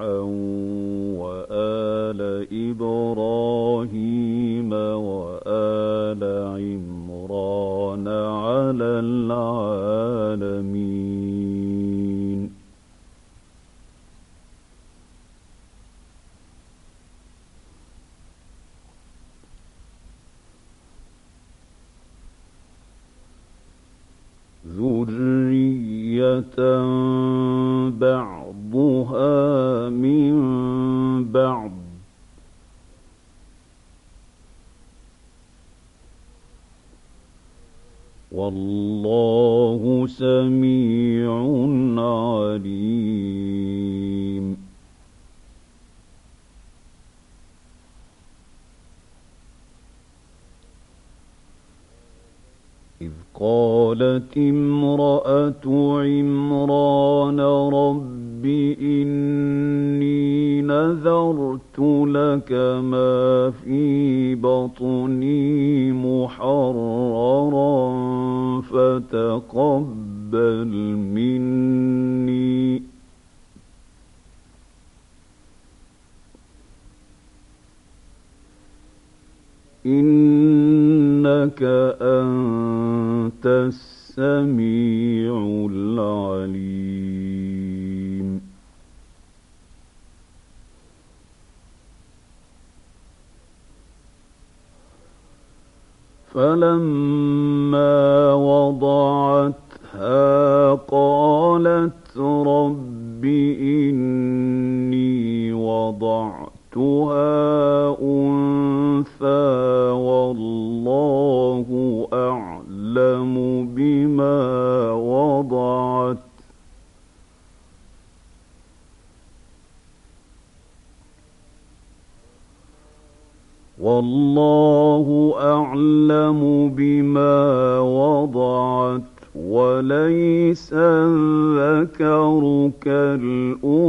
ونوحا وآل إبراهيم وآل عمران على العالمين. ذرية بعضها من بعض والله سميع عليم. إذ قالت امرأة إنك أنت السميع العليم. فلما وضعتها قالت رب إني وضعتها أنثى والله أعلم بما وضعت. والله أعلم بما وضعت وليس الذكر كالأنثى.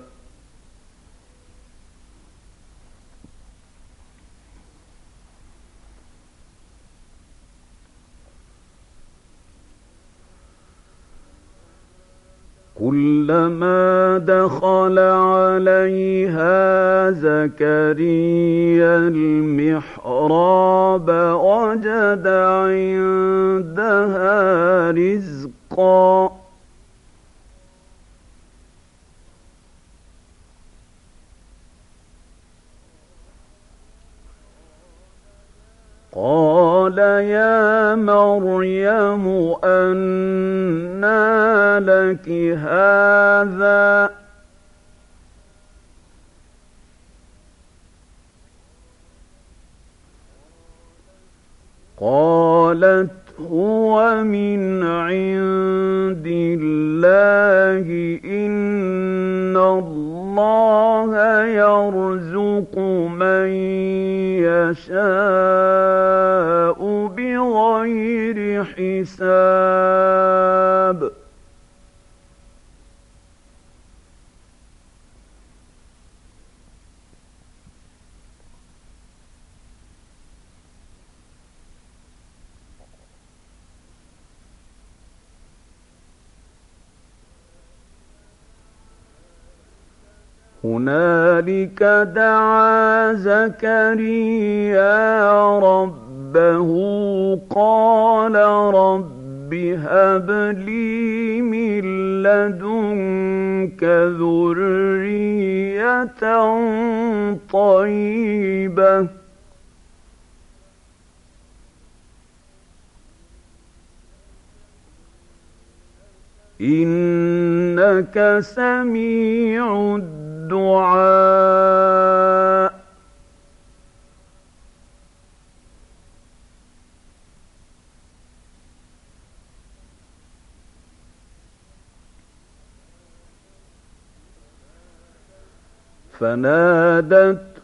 كلما دخل عليها زكريا المحراب وجد عندها رزقا. قال يا مريم أنى لك هذا قالت هو من عند الله إن الله يرزق من يشاء بغير حساب. هنالك دعا زكريا ربه قال رب هب لي من لدنك ذرية طيبة. إنك سميع الدعاء الدعاء. فنادته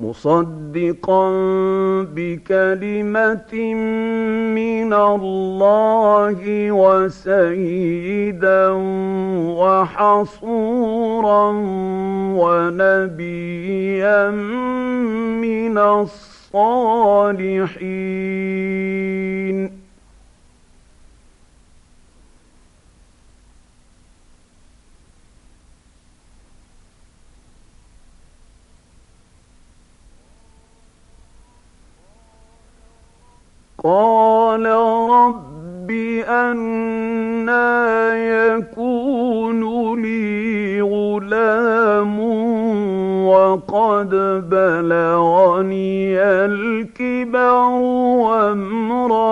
مصدقا بكلمة من الله وسيدا وحصورا ونبيا من الصالحين. قال رب أنا يكون لي غلام وقد بلغني الكبر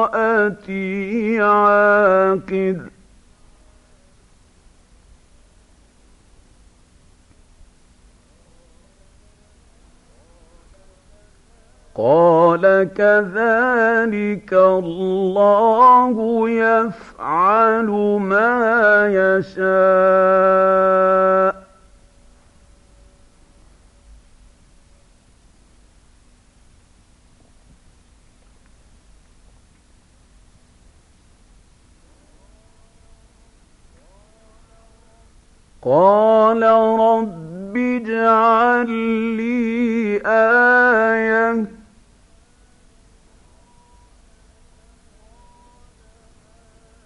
وامرأتي عاقر قال كذلك الله يفعل ما يشاء. قال رب اجعل لي آية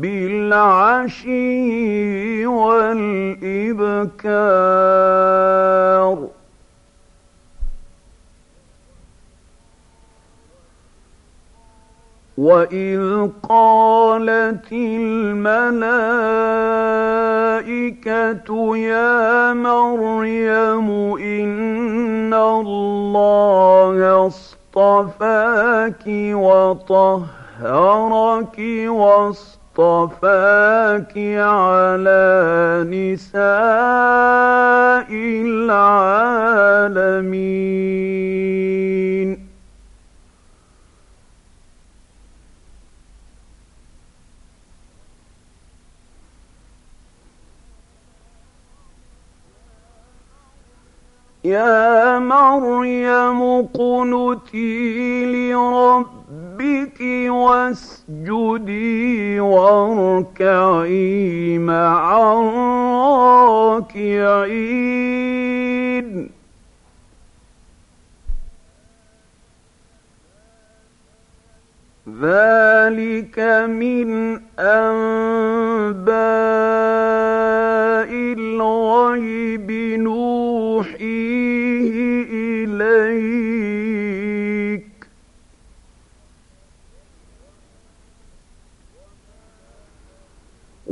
بالعشي والإبكار. وإذ قالت الملائكة يا مريم إن الله اصطفاك وطهرك واصطفاك اصطفاك على نساء العالمين. يا مريم قنتي لربك ربك واسجدي واركعي مع راكعين ذلك من انباء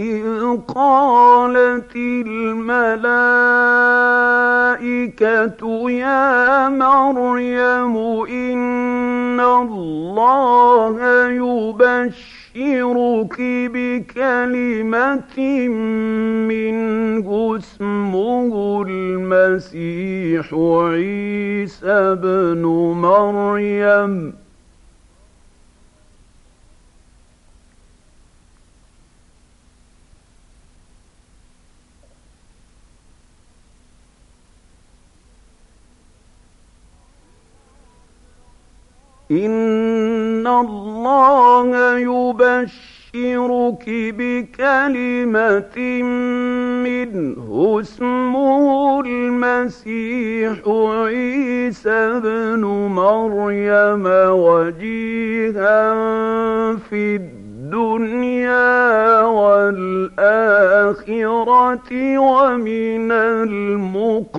إذ قالت الملائكة يا مريم إن الله يبشرك بكلمة منه اسمه المسيح عيسى بن مريم. إن الله يبشرك بكلمة منه اسمه المسيح عيسى بن مريم وجيها في الدنيا والآخرة ومن المقربين.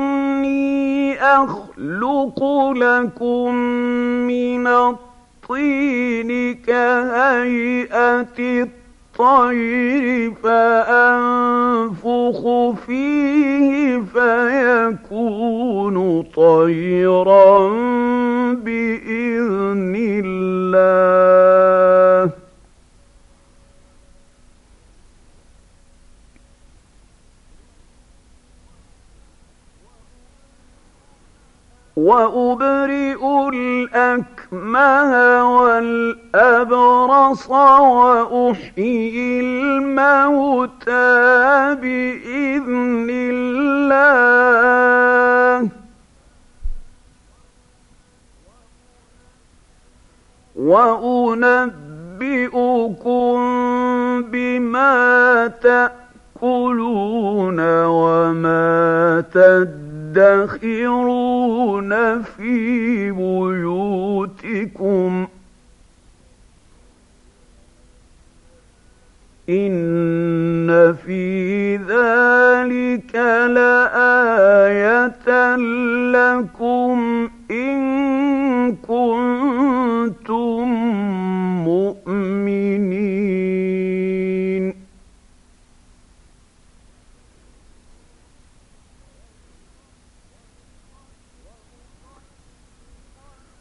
يخلق لكم من الطين كهيئة الطير فأنفخ فيه فيكون طيرا بإذن الله. وأبرئ الأكمه والأبرص وأحيي الموتى بإذن الله. وأنبئكم بما تأكلون وما تدعون تدخرون في بيوتكم. إن في ذلك لآية لكم إن كنتم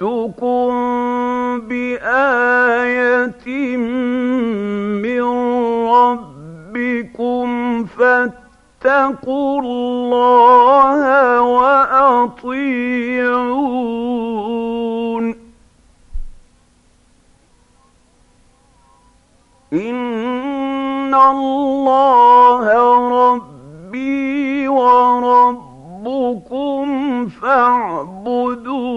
جئتكم بآية من ربكم فاتقوا الله وأطيعون. إن الله ربي وربكم فاعبدون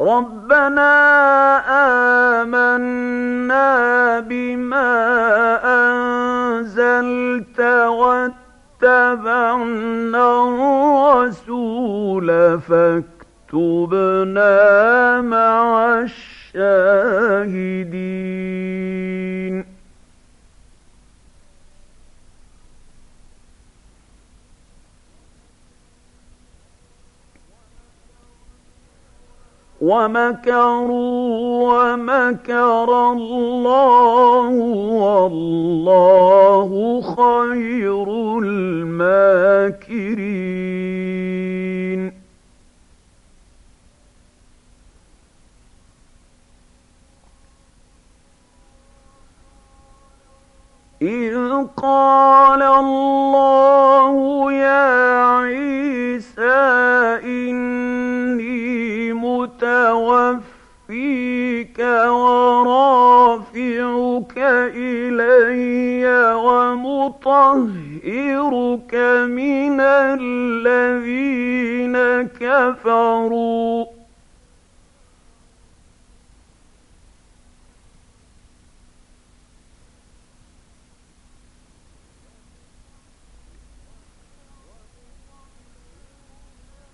ربنا آمنا بما أنزلت واتبعنا الرسول فاكتبنا مع الشاهدين. ومكروا ومكر الله والله خير الماكرين إذ قال الله يا عيسى إني متوفيك ورافعك إلي ومطهرك من الذين كفروا.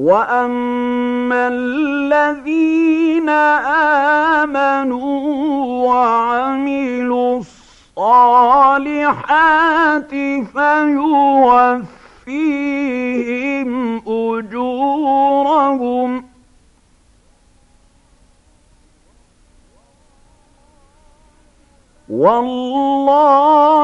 واما الذين امنوا وعملوا الصالحات فيوفيهم اجورهم والله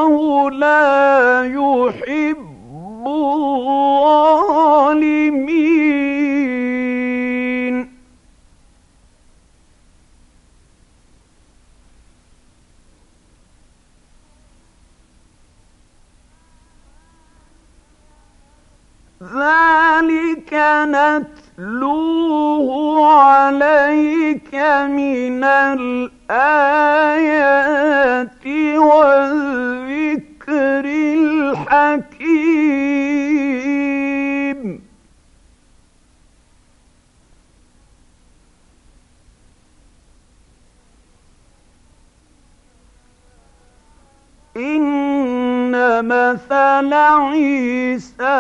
عيسى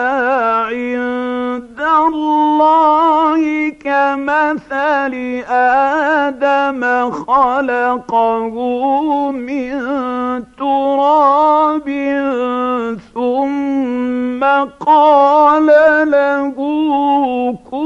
عند الله كمثل آدم خلقه من تراب ثم قال له كن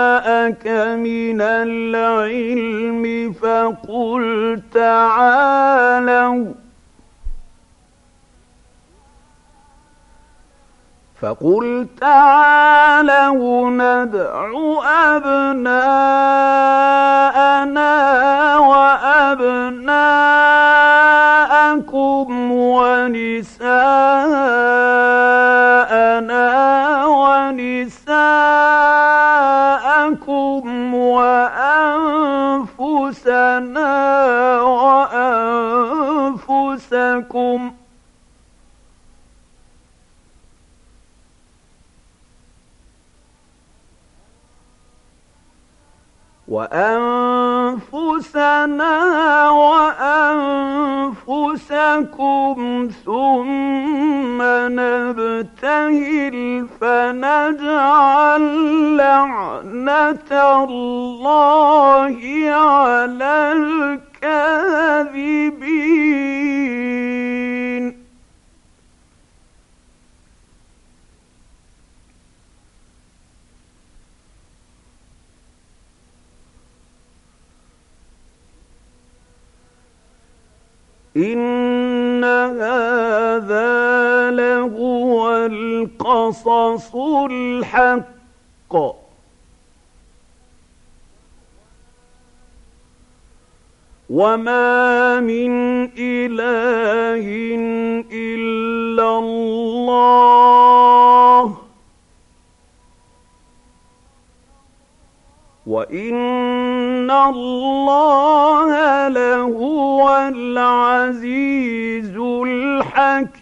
من العلم فقل تعالوا. فقل تعالوا ندع أبناءنا وأبناءكم وأنفسنا وأنفسكم ثم نبتهل فنجعل لعنة الله على الكاذبين إن هذا لهو القصص الحق. وما من إله إلا الله. وإن الله لهو العزيز الحكيم.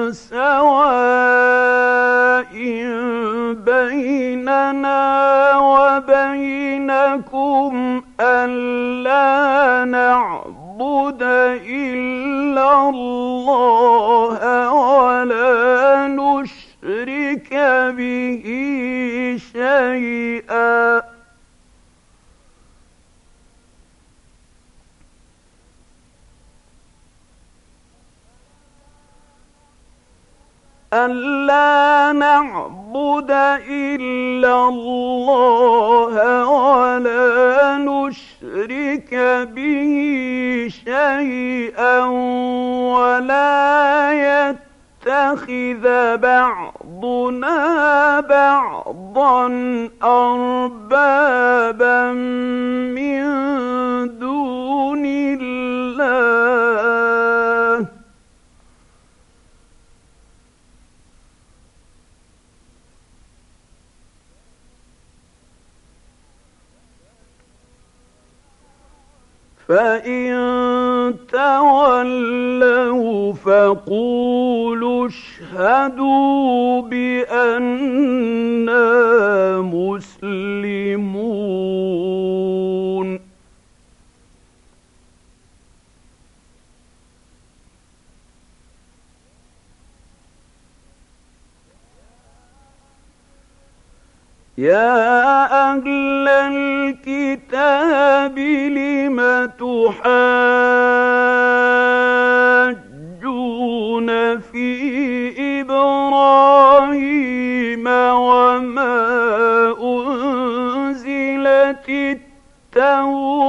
إلا الله ولا نشرك به شيئا ولا يتخذ بعضنا بعضا أربابا من دون الله فإن تولوا فقولوا اشهدوا بأننا مسلمون يا أهل الكتاب لم تحاجون في إبراهيم وما أنزلت التوراة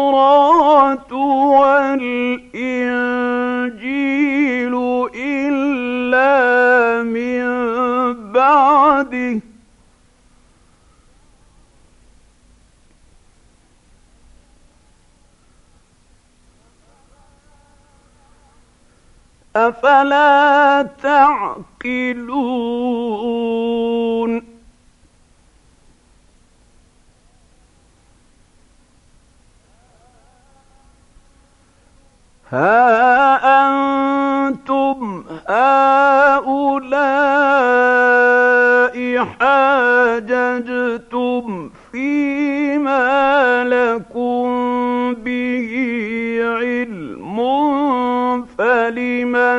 أفلا تعقلون؟ ها أنتم هؤلاء حاججتم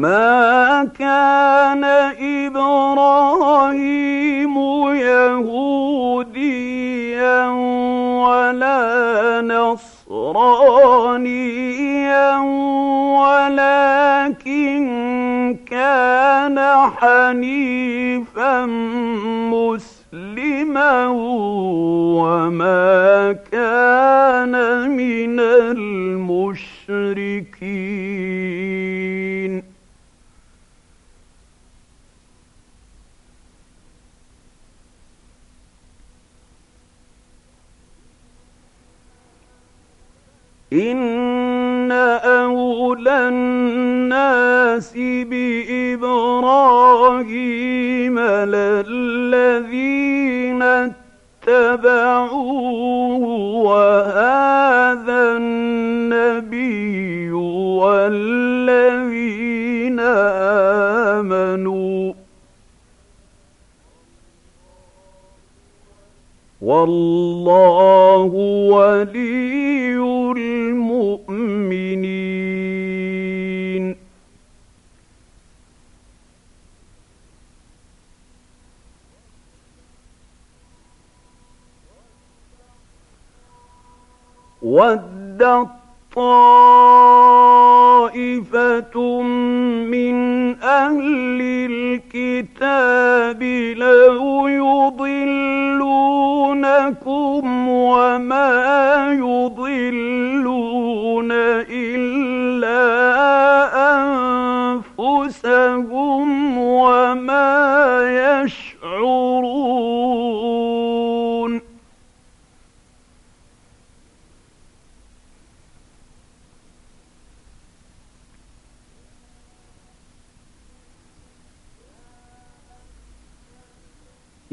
ما كان إبراهيم يهوديا ولا نصرانيا ولكن كان حنيفا مسلما وما كان من المشركين. إن أولى الناس بإبراهيم للذين اتبعوه وهذا النبي والذين آمنوا والله ولي المؤمنين. ود طائفة من أهل الكتاب لو يضلونكم وما يضلون إلا أنفسهم وما يشعرون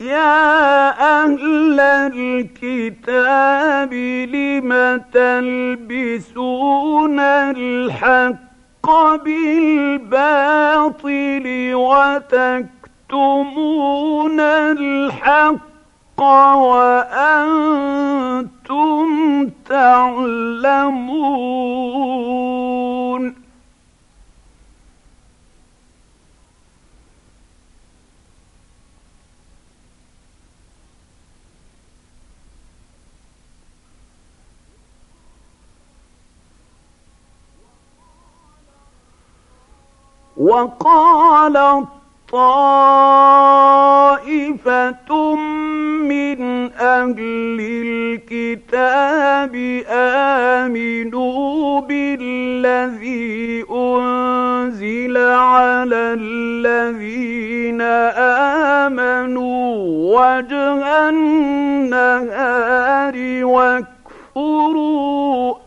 يا أهل الكتاب لم تلبسون الحق بالباطل وتكتمون الحق وأنتم تعلمون؟ وقال طائفة من أهل الكتاب آمنوا بالذي أنزل على الذين آمنوا وجه النهار واكفروا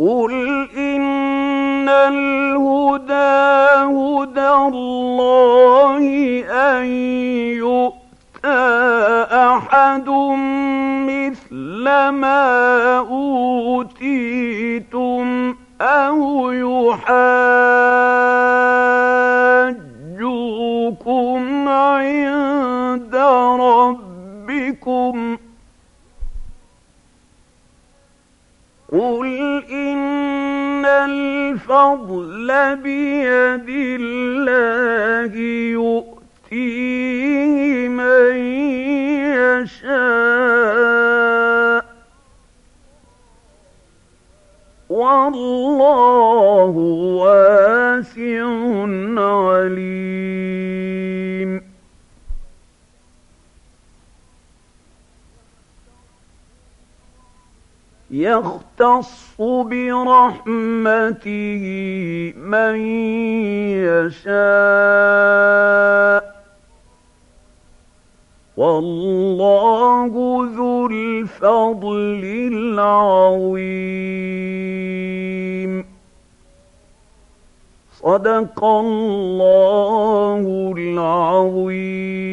قل إن الهدى هدى الله أن يؤتى أحد مثل ما أوتيتم أو يحاجوكم الفضل بيد الله يختص برحمته من يشاء والله ذو الفضل العظيم. صدق الله العظيم.